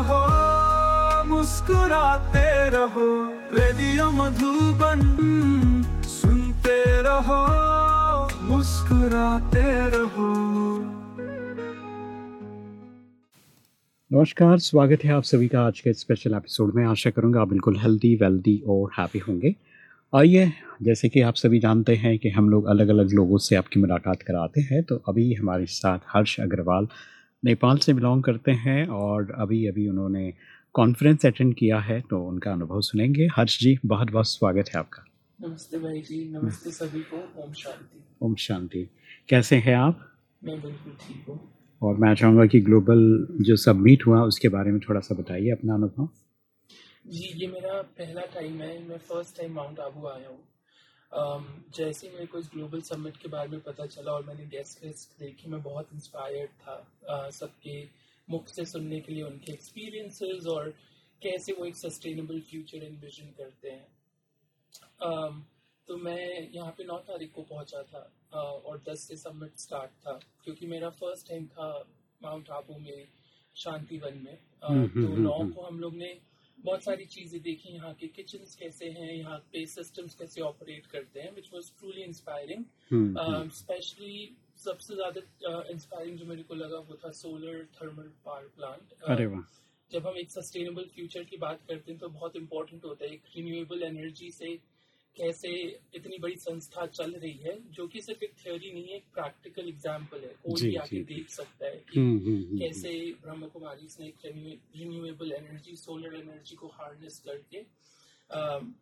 रहो, मुस्कुराते रहो, रेडियो मधुबन सुनते रहो, मुस्कुराते रहो। नमस्कार, स्वागत है आप सभी का आज के स्पेशल एपिसोड में। आशा करूँगा आप बिल्कुल हेल्दी वेल्दी और हैप्पी होंगे। आइए, जैसे कि आप सभी जानते हैं कि हम लोग अलग अलग लोगों से आपकी मुलाकात कराते हैं तो अभी हमारे साथ हर्ष अग्रवाल नेपाल से बिलोंग करते हैं और अभी अभी उन्होंने कॉन्फ्रेंस अटेंड किया है तो उनका अनुभव सुनेंगे। हर्ष जी बहुत बहुत स्वागत है आपका। नमस्ते भाई जी नमस्ते सभी को ओम शांति। ओम शांति। कैसे हैं आप? मैं बिल्कुल ठीक हूँ। और मैं चाहूँगा कि ग्लोबल जो सबमिट हुआ उसके बारे में थोड़ा सा बताइए अपना अनुभव। जी ये मेरा पहला टाइम है मैं फ़र्स्ट टाइम माउंट आबू आया हूँ। Um, जैसे ही मेरे को इस ग्लोबल समिट के बारे में पता चला और मैंने गेस्ट लिस्ट देखी मैं बहुत इंस्पायर्ड था सबके मुख से सुनने के लिए उनके एक्सपीरियंसेस और कैसे वो एक सस्टेनेबल फ्यूचर एनविजन करते हैं um, तो मैं यहाँ पे नौ तारीख को पहुँचा था uh, और दस से समिट स्टार्ट था क्योंकि मेरा फ़र्स्ट टाइम था माउंट आबू में शांति वन में uh, हम्म, हम्म, तो नौ हम्म। को हम लोग ने बहुत सारी चीज़ें देखी यहाँ के किचन कैसे हैं यहाँ पे सिस्टम्स कैसे ऑपरेट करते हैं which was truly inspiring specially सबसे ज़्यादा इंस्पायरिंग जो मेरे को लगा वो था सोलर थर्मल पावर प्लांट अरे वाह। जब हम एक सस्टेनेबल फ्यूचर की बात करते हैं तो बहुत इंपॉर्टेंट होता है एक रिन्यूएबल एनर्जी से कैसे इतनी बड़ी संस्था चल रही है जो कि सिर्फ़ एक थ्योरी नहीं है एक प्रैक्टिकल एग्ज़ाम्पल है। कोई भी आके देख सकता है कि हम्म, हम्म, हम्म, कैसे ब्रह्म कुमारी ने रिन्यूएबल एनर्जी सोलर एनर्जी को हार्नेस करके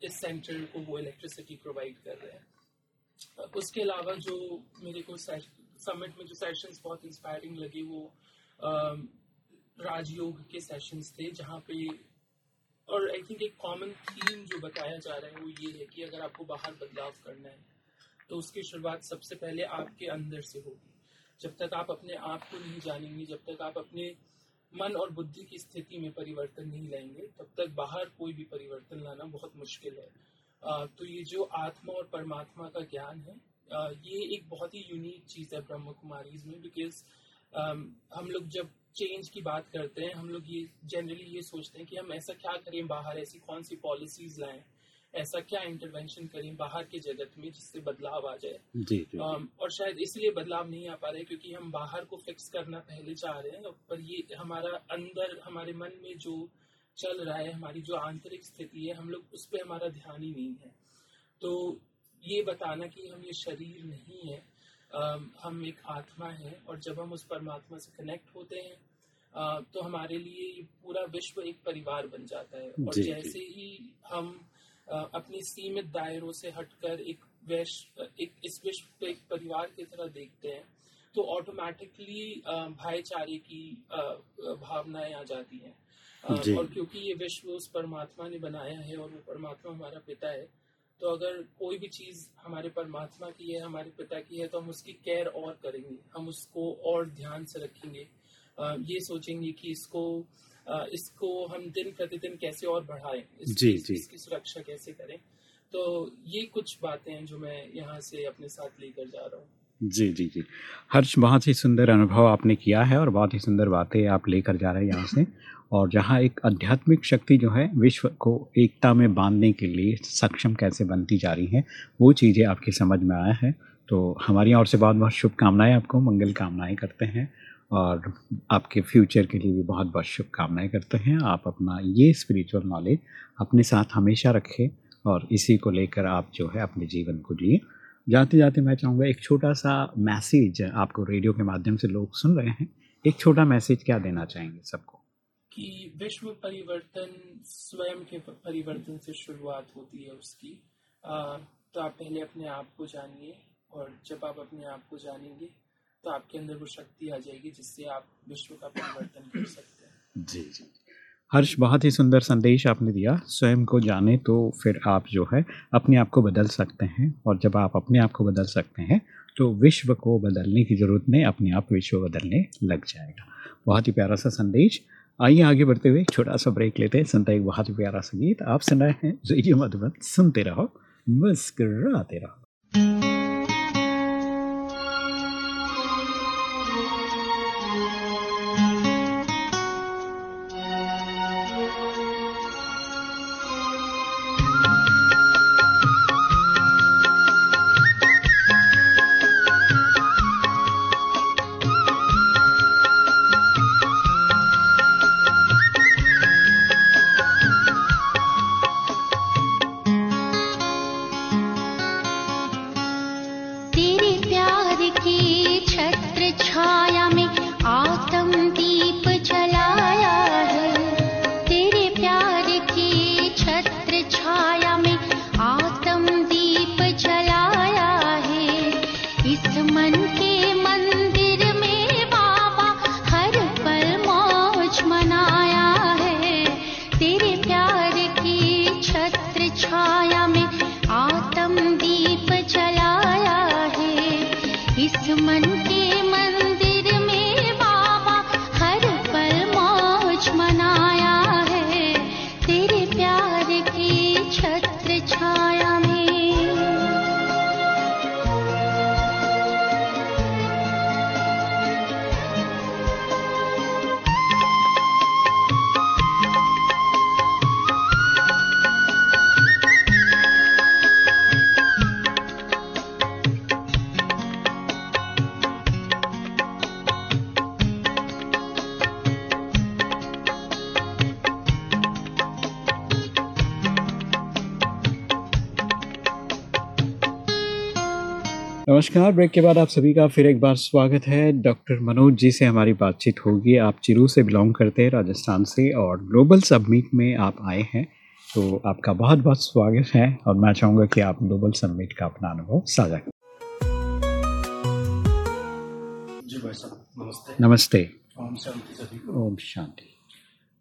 इस सेंटर को वो इलेक्ट्रिसिटी प्रोवाइड कर रहे हैं। उसके अलावा जो मेरे को समिट में जो सेशंस बहुत इंस्पायरिंग लगे वो राजयोग के सेशंस थे जहाँ पे और आई थिंक एक कॉमन थीम जो बताया जा रहा है वो ये है कि अगर आपको बाहर बदलाव करना है तो उसकी शुरुआत सबसे पहले आपके अंदर से होगी। जब तक आप अपने आप को नहीं जानेंगे, जब तक आप अपने मन और बुद्धि की स्थिति में परिवर्तन नहीं लाएँगे, तब तक बाहर कोई भी परिवर्तन लाना बहुत मुश्किल है। तो ये जो आत्मा और परमात्मा का ज्ञान है ये एक बहुत ही यूनिक चीज़ है ब्रह्म कुमारीज में बिकॉज़ हम लोग जब चेंज की बात करते हैं हम लोग ये जनरली ये सोचते हैं कि हम ऐसा क्या करें बाहर ऐसी कौन सी पॉलिसीज़ लाएँ ऐसा क्या इंटरवेंशन करें बाहर के जगत में जिससे बदलाव आ जाए। जी जी। और शायद इसलिए बदलाव नहीं आ पा रहा क्योंकि हम बाहर को फिक्स करना पहले चाह रहे हैं पर ये हमारा अंदर हमारे मन में जो चल रहा है हमारी जो आंतरिक स्थिति है हम लोग उस पर हमारा ध्यान ही नहीं है। तो ये बताना कि हम ये शरीर नहीं है हम एक आत्मा है और जब हम उस परमात्मा से कनेक्ट होते हैं तो हमारे लिए ये पूरा विश्व एक परिवार बन जाता है। और। जैसे ही हम अपनी सीमित दायरों से हटकर एक वैश्व एक इस विश्व को एक परिवार की तरह देखते हैं तो ऑटोमेटिकली भाईचारे की भावनाएँ आ जाती हैं। और क्योंकि ये विश्व उस परमात्मा ने बनाया है और वो परमात्मा हमारा पिता है तो अगर कोई भी चीज़ हमारे परमात्मा की है हमारे पिता की है तो हम उसकी केयर और करेंगे। हम उसको और ध्यान से रखेंगे। ये सोचेंगे कि इसको इसको हम दिन प्रतिदिन कैसे और बढ़ाएँ इस, जी, जी। इसकी सुरक्षा कैसे करें। तो ये कुछ बातें हैं जो मैं यहाँ से अपने साथ लेकर जा रहा हूँ। जी जी जी। हर्ष बहुत ही सुंदर अनुभव आपने किया है और बहुत ही सुंदर बातें आप लेकर जा रहे हैं यहाँ से। और जहाँ एक आध्यात्मिक शक्ति जो है विश्व को एकता में बांधने के लिए सक्षम कैसे बनती जा रही है, वो चीज़ें आपकी समझ में आया है। तो हमारी ओर से बहुत बहुत शुभकामनाएँ आपको, मंगल कामनाएँ करते हैं और आपके फ्यूचर के लिए भी बहुत बहुत शुभकामनाएँ करते हैं। आप अपना ये स्पिरिचुअल नॉलेज अपने साथ हमेशा रखें और इसी को लेकर आप जो है अपने जीवन को जिए। जाते जाते मैं चाहूँगा एक छोटा सा मैसेज आपको रेडियो के माध्यम से लोग सुन रहे हैं। एक छोटा मैसेज क्या देना चाहेंगे सबको? कि विश्व परिवर्तन स्वयं के परिवर्तन से शुरुआत होती है उसकी। आ, तो आप पहले अपने आप को जानिए और जब आप अपने आप को जानेंगे तो आपके अंदर वो शक्ति आ जाएगी जिससे आप विश्व का परिवर्तन कर सकते हैं। जी जी। हर्ष बहुत ही सुंदर संदेश आपने दिया। स्वयं को जाने तो फिर आप जो है अपने आप को बदल सकते हैं और जब आप अपने आप को बदल सकते हैं तो विश्व को बदलने की ज़रूरत नहीं अपने आप विश्व बदलने लग जाएगा। बहुत ही प्यारा सा संदेश। आइए आगे बढ़ते हुए छोटा सा ब्रेक लेते हैं। सुनता एक बहुत प्यारा संगीत। आप सुन रहे हैं रेडियो मधुबन। सुनते रहो, मुस्कराते रहो। इस मन के नमस्कार। ब्रेक के बाद आप सभी का फिर एक बार स्वागत है। डॉक्टर मनोज जी से हमारी बातचीत होगी। आप चिरू से बिलोंग करते हैं राजस्थान से और ग्लोबल सबमिट में आप आए हैं। तो आपका बहुत बहुत स्वागत है और मैं चाहूँगा कि आप ग्लोबल सबमिट का अपना अनुभव साझा करें। जी भाई साहब नमस्ते। नमस्ते। ओम शांति ओम शांति।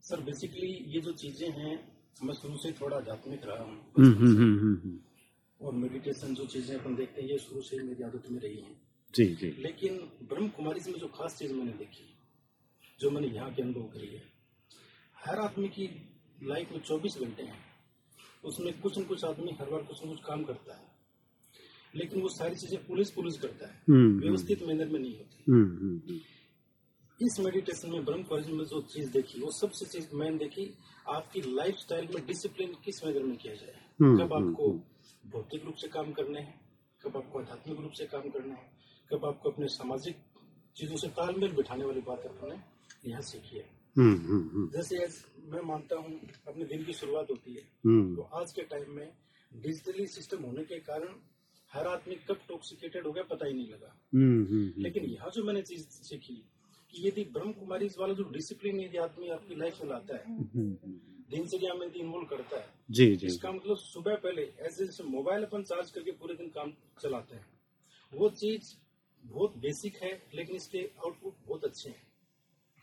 सर बेसिकली ये जो चीज़ें हैं मैं शुरू से थोड़ा आध्यात्मिक रहा हूँ। और मेडिटेशन जो चीज़ें अपन देखते हैं ये शुरू से ही मेरी आदत में रही है। जी जी। लेकिन ब्रह्म कुमारी में जो खास चीज़ मैंने देखी जो मैंने यहाँ के अनुभव करी है। हर आदमी की लाइफ में 24 घंटे हैं। उसमें कुछ न कुछ आदमी हर बार कुछ न कुछ काम करता है। लेकिन वो सारी चीज़ें पुलिस पुलिस करता है। हम्म, हम्म, व्यवस्थित मैनर में नहीं होती। हम्म। इस मेडिटेशन में ब्रह्म कुमारी में जो चीज़ देखी वो सबसे चीज़ मैंने देखी आपकी लाइफ में डिसिप्लिन किस मैनर में किया जाए? कब आपको भौतिक रूप से काम करने हैं कब आपको आध्यात्मिक रूप से काम करना है कब आपको अपने सामाजिक चीज़ों से तालमेल बिठाने वाली बात अपने यहाँ सीखी है। हम्म, हम्म, हम्म, जैसे मैं मानता हूँ अपने दिन की शुरुआत होती है। तो आज के टाइम में डिजिटली सिस्टम होने के कारण हर आदमी कब टॉक्सिकेटेड हो गया पता ही नहीं लगा। लेकिन यहाँ जो मैंने चीज़ सीखी कि यदि ब्रह्म कुमारी वाला जो डिसिप्लिन यदि आदमी आपकी लाइफ में लाता है। दिनचर्या में इन्वॉल्व करता है? जी जी इसका मतलब सुबह पहले ऐसे जैसे मोबाइल अपन चार्ज करके पूरे दिन काम चलाते हैं। वो चीज़ बहुत बेसिक है लेकिन इसके आउटपुट बहुत अच्छे हैं।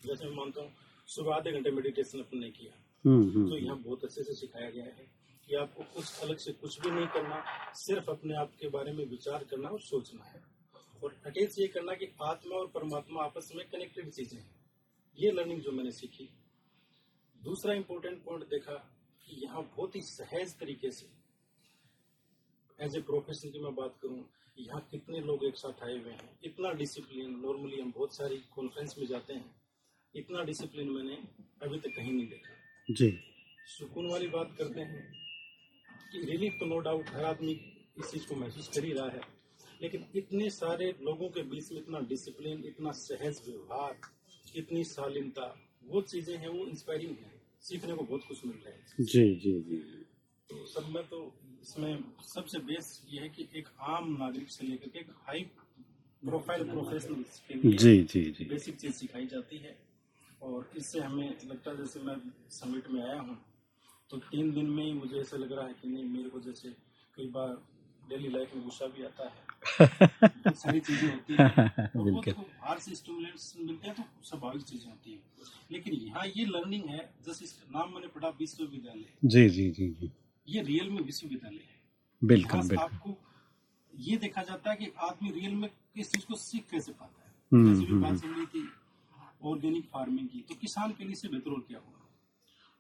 जैसे मैं मानता हूँ सुबह आधे घंटे मेडिटेशन अपन ने किया। हम्म, हम्म, तो यहाँ बहुत अच्छे से सिखाया गया है कि आपको कुछ अलग से कुछ भी नहीं करना सिर्फ़ अपने आप के बारे में विचार करना और सोचना है। और अटैच ये करना कि आत्मा और परमात्मा आपस में कनेक्टेड चीज़ें हैं। ये लर्निंग जो मैंने सीखी। दूसरा इंपॉर्टेंट पॉइंट देखा कि यहाँ बहुत ही सहज तरीके से एज ए प्रोफेशन की मैं बात करूँ यहाँ कितने लोग एक साथ आए हुए हैं? इतना डिसिप्लिन नॉर्मली हम बहुत सारी कॉन्फ्रेंस में जाते हैं। इतना डिसिप्लिन मैंने अभी तक कहीं नहीं देखा। जी। सुकून वाली बात करते हैं कि रिलीफ तो नो डाउट हर आदमी इस चीज़ को महसूस कर ही रहा है लेकिन इतने सारे लोगों के बीच में इतना डिसिप्लिन इतना सहज व्यवहार इतनी शालीनता वो चीज़ें हैं वो इंस्पायरिंग है। सीखने को बहुत कुछ मिल रहा है। जी जी जी तो सब में तो इसमें सबसे बेस ये है कि एक आम नागरिक से लेकर के एक हाई प्रोफ़ाइल प्रोफेशनल के लिए जी जी जी। बेसिक चीज़ सिखाई जाती है। और इससे हमें लगता है जैसे मैं समिट में आया हूँ तो तीन दिन में ही मुझे ऐसा लग रहा है कि नहीं मेरे को जैसे कई बार डेली लाइफ में गुस्सा भी आता है। सारी चीज़ें होती हैं। बिल्कुल। देखो बाहर से मिलते हैं तो स्वाभाविक चीज़ें होती हैं। लेकिन यहाँ ये लर्निंग है जैसे इसका नाम मैंने पढ़ा विश्वविद्यालय। जी जी जी जी। ये रियल में विश्वविद्यालय है। बिल्कुल बिल्कुल। आपको ये देखा जाता है कि आदमी रियल में किस चीज़ को सीख कैसे पाता है। हम्म, जैसे भी हम्म, बात चल रही थी ऑर्गेनिक फ़ार्मिंग की तो किसान के लिए इससे बेहतर और क्या होगा?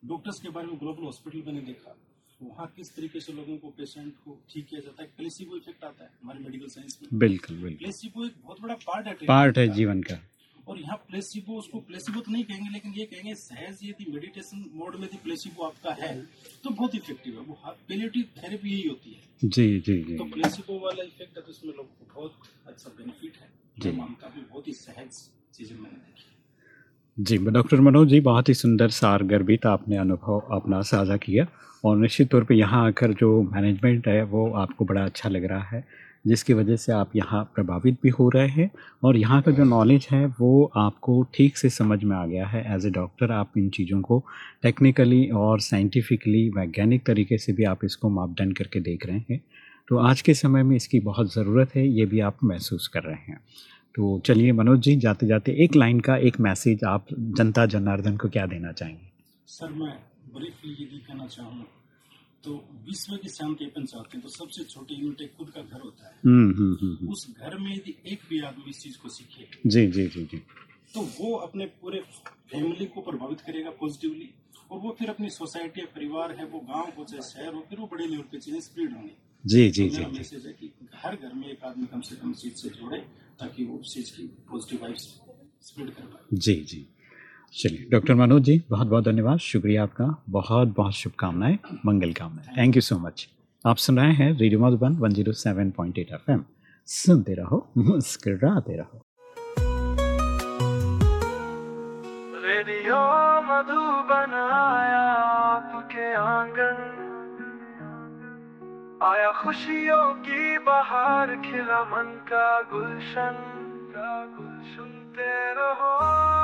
डॉक्टर्स के बारे में ग्लोबल हॉस्पिटल मैंने देखा। वहाँ किस तरीके से लोगों को पेशेंट को ठीक किया जाता है? प्लेसिबो इफ़ेक्ट आता है हमारे मेडिकल साइंस में। बिल्कुल बिल्कुल। प्लेसिबो एक बहुत बड़ा पार्ट है पार्ट है जीवन का। और यहाँ प्लेसिबो उसको प्लेसिबो तो नहीं कहेंगे लेकिन ये कहेंगे सहज यदि मेडिटेशन मोड में यदि प्लेसिबो आपका है तो बहुत इफ़ेक्टिव है। वो पेलिएटिव थेरेपी यही होती है। जी जी जी। तो प्लेसिबो वाला इफ़ेक्ट है तो इसमें लोगों को बहुत अच्छा बेनिफिट है। जी। मानता भी बहुत ही सहज चीज़ें मैंने देखी जी डॉक्टर मनोज जी बहुत ही सुंदर सार गर्भित आपने अनुभव अपना साझा किया। और निश्चित तौर पे यहाँ आकर जो मैनेजमेंट है, वो आपको बड़ा अच्छा लग रहा है, जिसकी वजह से आप यहाँ प्रभावित भी हो रहे हैं और यहाँ का जो नॉलेज है, वो आपको ठीक से समझ में आ गया है। एज ए डॉक्टर आप इन चीज़ों को टेक्निकली और साइंटिफिकली वैज्ञानिक तरीके से भी आप इसको मापदंड करके देख रहे हैं। तो आज के समय में इसकी बहुत ज़रूरत है, ये भी आप महसूस कर रहे हैं। तो चलिए मनोज जी जाते जाते एक लाइन का एक मैसेज आप जनता जनार्दन को क्या देना चाहेंगे? सर, मैं ब्रीफली यदि कहना चाहूँ तो विश्व की शांति अपन चाहते हैं तो सबसे छोटी यूनिट एक खुद का घर होता है। हम्म हम्म हम्म। उस घर में यदि एक भी आदमी इस चीज़ को सीखे जी जी जी जी। तो वो अपने पूरे फैमिली को प्रभावित करेगा पॉजिटिवली और वो फिर अपनी सोसाइटी या परिवार है वो गाँव हो चाहे शहर हो फिर वो बड़े लेवल पे चीज़ें स्प्रेड होंगी। जी जी तो जी मैसेज है कि हर घर में एक आदमी कम से कम चीज़ से जुड़े ताकि वो उस चीज़ की पॉजिटिव वाइब्स स्प्रेड कर पाए। जी जी। चलिए, डॉक्टर मनोज जी बहुत बहुत धन्यवाद। शुक्रिया आपका। बहुत बहुत शुभकामनाएँ, मंगल कामनाएँ। थैंक यू सो मच आप सुन रहे हैं radio Madhuban one zero seven point eight F M सुनते रहो, मुस्कराते रहो। रेडियो मधुबन आपके आँगन। आया खुशियों की बहार, खिला मन का गुलशन। का गुल सुनते रहो।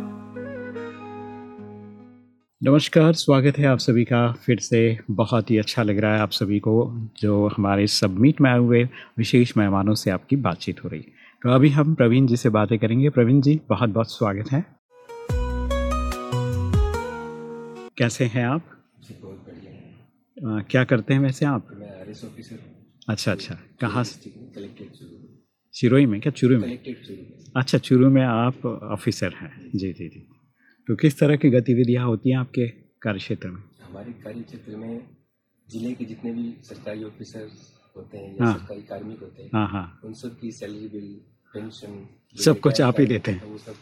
नमस्कार स्वागत है आप सभी का। फिर से बहुत ही अच्छा लग रहा है आप सभी को जो हमारे सबमिट में आए हुए विशेष मेहमानों से आपकी बातचीत हो रही। तो अभी हम प्रवीण जी से बातें करेंगे। प्रवीण जी बहुत बहुत स्वागत है। कैसे हैं आप? जी बहुत बढ़िया। है क्या करते हैं वैसे आप? मैं ऑफिसर अच्छा अच्छा। कहाँ से? चिरोई में? क्या चुरू में? अच्छा चुरू में आप ऑफिसर हैं। जी जी जी। तो किस तरह की गतिविधियाँ होती हैं आपके कार्य क्षेत्र में हमारे कार्य क्षेत्र में ज़िले के जितने भी सरकारी ऑफिसर होते हैं या हाँ। सरकारी कार्मिक होते हैं हाँ हाँ उन सब की सैलरी बिल पेंशन सब कुछ आप ही देते हैं। वो सब।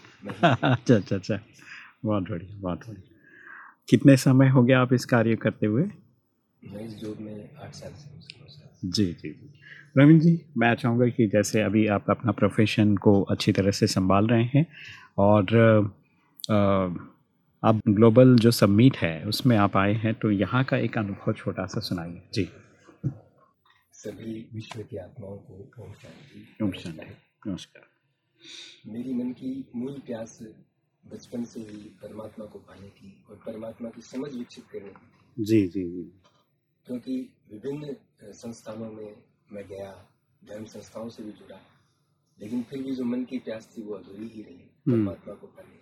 अच्छा अच्छा अच्छा बहुत बढ़िया बहुत बढ़िया कितने समय हो गया आप इस कार्य करते हुए मैं इस जॉब में आठ साल से। जी जी जी रविंद्र जी मैं चाहूँगा कि जैसे अभी आप अपना प्रोफेशन को अच्छी तरह से संभाल रहे हैं और आप ग्लोबल जो सबमीट है उसमें आप आए हैं तो यहाँ का एक अनुभव छोटा सा सुनाइए। जी। सभी विश्व की आत्माओं को ओम शांति ओम नमस्कार। शांति नमस्कार मेरी मन की मूल प्यास बचपन से ही परमात्मा को पाने की और परमात्मा की समझ विकसित करने की जी जी जी। क्योंकि विभिन्न संस्थानों में मैं गया धर्म संस्थाओं से भी जुड़ा लेकिन फिर भी जो मन की प्यास थी वो अधूरी ही रही परमात्मा को पाने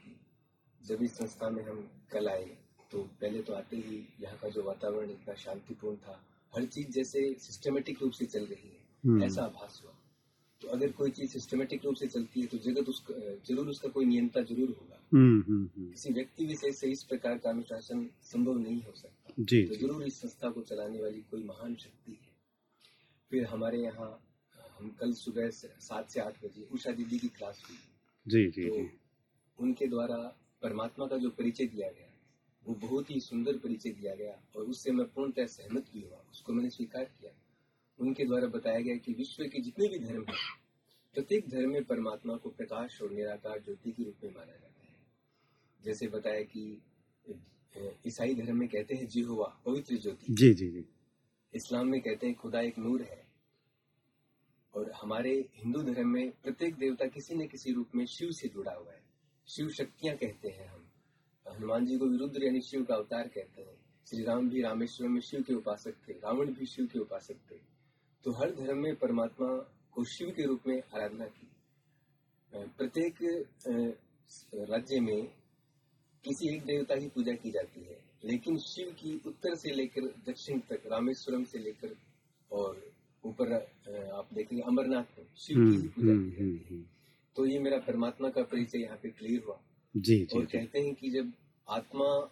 जब इस संस्था में हम कल आए तो पहले तो आते ही यहाँ का जो वातावरण इतना शांतिपूर्ण था हर चीज़ जैसे सिस्टमेटिक रूप से चल रही हम्म। है ऐसा आभास हुआ। तो अगर कोई चीज़ सिस्टमेटिक रूप से चलती है तो जगत उसका ज़रूर उसका कोई नियंत्रण ज़रूर होगा। हम्म हम्म हम्म। किसी व्यक्ति विशेष से इस प्रकार का अनुशासन संभव नहीं हो सकता। जी तो ज़रूर इस संस्था को चलाने वाली कोई महान शक्ति है। फिर हमारे यहाँ हम कल सुबह सात से आठ बजे उषा दीदी की क्लास हुई। जी जी तो जी। उनके द्वारा परमात्मा का जो परिचय दिया गया वो बहुत ही सुंदर परिचय दिया गया और उससे मैं पूर्णतः सहमत भी हुआ उसको मैंने स्वीकार किया। उनके द्वारा बताया गया कि विश्व के जितने भी धर्म हैं प्रत्येक धर्म में परमात्मा को प्रकाश और निराकार ज्योति के रूप में माना जाता है। जैसे बताया कि ईसाई धर्म में कहते हैं जिहोवा पवित्र ज्योति। जी जी जी। इस्लाम में कहते हैं खुदा एक नूर है। और हमारे हिंदू धर्म में प्रत्येक देवता किसी न किसी रूप में शिव से जुड़ा हुआ है। शिव शक्तियाँ कहते हैं हम। हनुमान जी को विरुद्ध यानी शिव का अवतार कहते हैं। श्री राम भी रामेश्वर में शिव के उपासक थे रावण भी शिव के उपासक थे। तो हर धर्म में परमात्मा को शिव के रूप में आराधना की। प्रत्येक राज्य में किसी एक देवता की पूजा की जाती है। लेकिन शिव की उत्तर से लेकर दक्षिण तक रामेश्वरम से लेकर और ऊपर आप देखेंगे अमरनाथ में शिव की पूजा हम्म, की हम्म, जाती है। तो ये मेरा परमात्मा का परिचय यहाँ पे क्लियर हुआ। जी जी और जी। कहते हैं कि जब आत्मा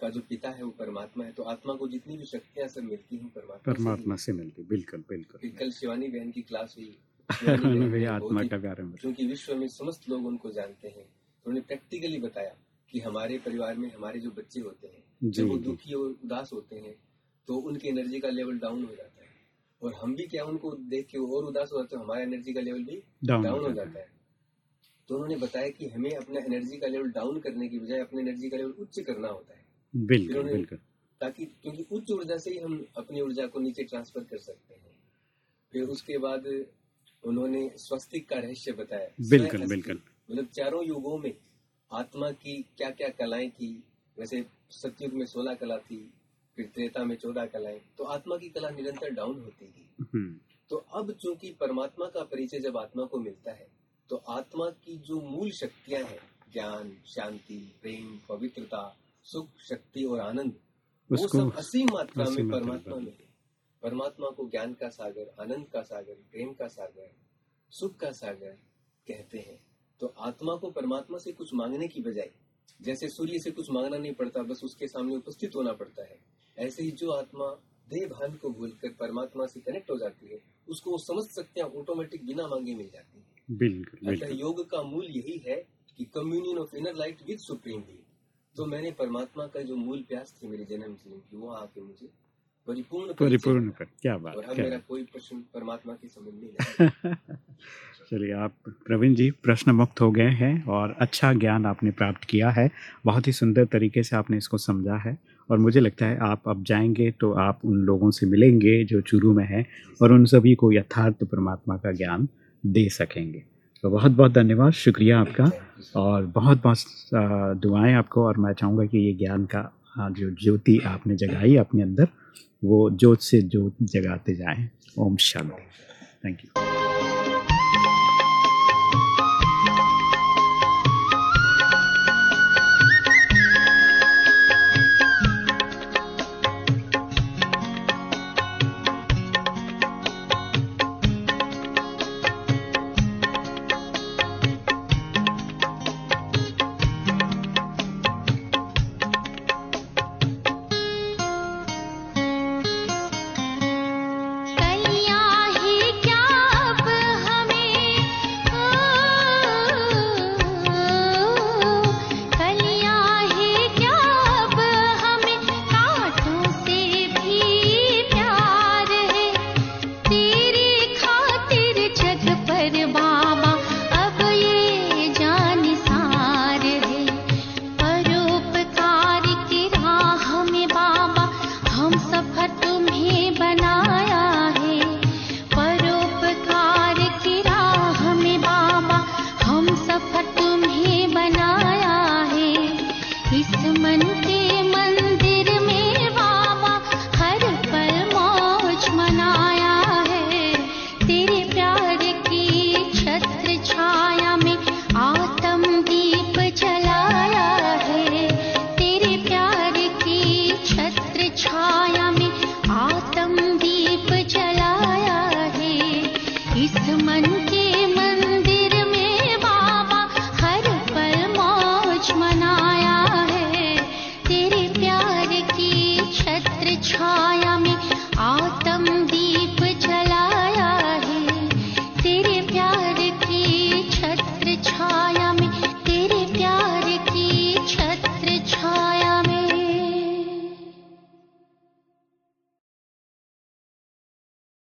का जो पिता है वो परमात्मा है तो आत्मा को जितनी भी शक्तियाँ सब मिलती हैं परमात्मा से परमात्मा से मिलती बिल्कुल बिल्कुल। कल शिवानी बहन की क्लास हुई। आत्मा का प्यार क्योंकि विश्व में समस्त लोग उनको जानते हैं। तो उन्होंने प्रैक्टिकली बताया कि हमारे परिवार में हमारे जो बच्चे होते हैं जी जब वो दुखी और उदास होते हैं तो उनकी एनर्जी का लेवल डाउन हो जाता है। और हम भी क्या उनको देख के और उदास हो जाते हैं हमारा एनर्जी का लेवल भी डाउन हो जाता है। तो उन्होंने बताया कि हमें अपना एनर्जी का लेवल डाउन करने की बजाय अपने एनर्जी का लेवल उच्च करना होता है। बिल्कुल बिल्कुल। ताकि क्योंकि उच्च ऊर्जा से ही हम अपनी ऊर्जा को नीचे ट्रांसफ़र कर सकते हैं। फिर उसके बाद उन्होंने स्वस्तिक का रहस्य बताया। बिल्कुल बिल्कुल। मतलब चारों युगों में आत्मा की क्या क्या कलाएँ थी वैसे सतयुग में सोलह कला थी फिर त्रेता में चौदह कलाएँ तो आत्मा की कला निरंतर डाउन होती थी हम्म, तो अब चूँकि परमात्मा का परिचय जब आत्मा को मिलता है तो आत्मा की जो मूल शक्तियाँ हैं ज्ञान शांति प्रेम पवित्रता सुख शक्ति और आनंद वो सब असीम मात्रा में परमात्मा में। परमात्मा को ज्ञान का सागर आनंद का सागर प्रेम का सागर सुख का सागर कहते हैं तो आत्मा को परमात्मा से कुछ मांगने की बजाय जैसे सूर्य से कुछ मांगना नहीं पड़ता बस उसके सामने उपस्थित होना पड़ता है ऐसे ही जो आत्मा देह भान को भूलकर परमात्मा से कनेक्ट हो जाती है उसको वो समझ सकते हैं ऑटोमेटिक बिना मांगे मिल जाती है बिल्कुल बिल्कुल। योग का मूल यही है कि communion of inner light with supreme being तो मैंने परमात्मा का जो मूल प्यास थी मेरे जन्म जीवन की वो आके मुझे परिपूर्ण परिपूर्ण। कर क्या बात और क्या मेरा कोई प्रश्न परमात्मा के संबंध नहीं चलिए आप प्रवीण जी प्रश्न मुक्त हो गए हैं और अच्छा ज्ञान आपने प्राप्त किया है। बहुत ही सुंदर तरीके से आपने इसको समझा है और मुझे लगता है आप अब जाएँगे तो आप उन लोगों से मिलेंगे जो चुरू में हैं और उन सभी को यथार्थ परमात्मा का ज्ञान दे सकेंगे। तो बहुत बहुत धन्यवाद शुक्रिया आपका। और बहुत बहुत दुआएँ आपको और मैं चाहूँगा कि ये ज्ञान का जो ज्योति आपने जगाई अपने अंदर वो जोत से जोत जगाते जाएँ। ओम शांति। Thank you